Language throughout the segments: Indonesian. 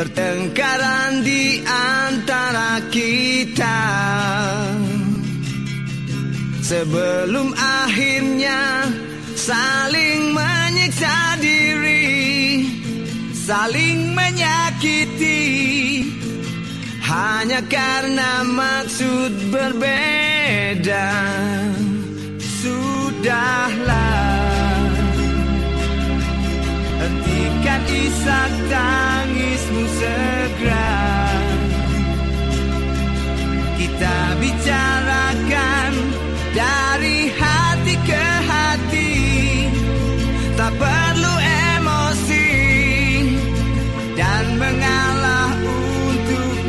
pertengkaran di antara kita. Sebelum akhirnya saling menyiksa diri Saling menyakiti. Hanya karena maksud berbeda Sudahlah. Hentikan isak tak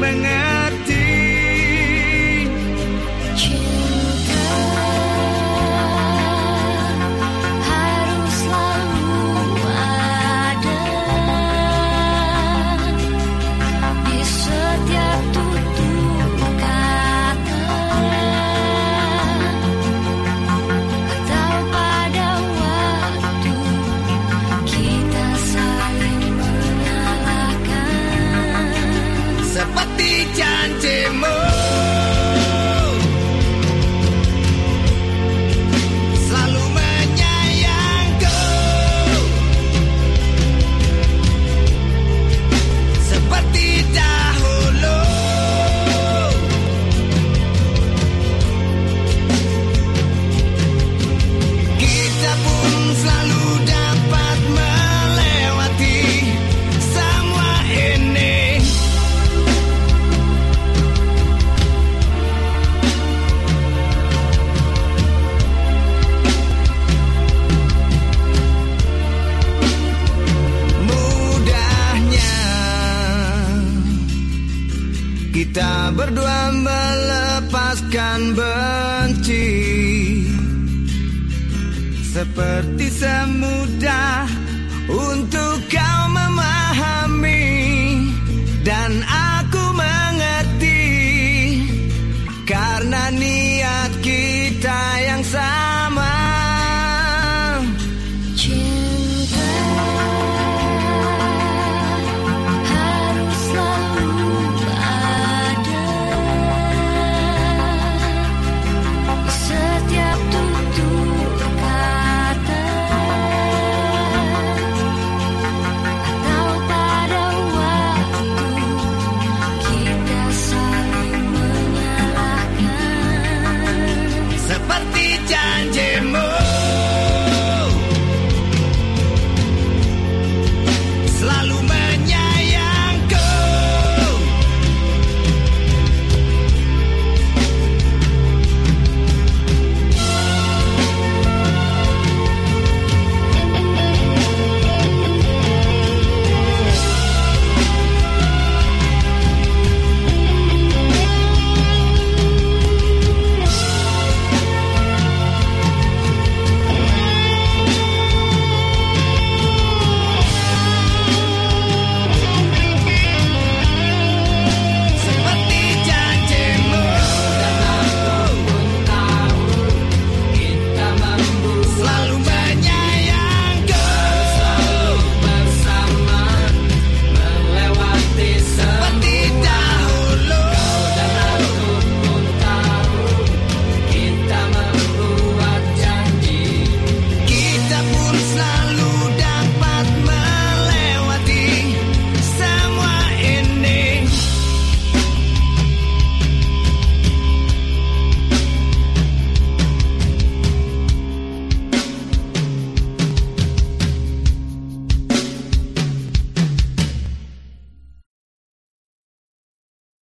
untuk kita berdua melepaskan benci. Seperti semudah untuk kau memahami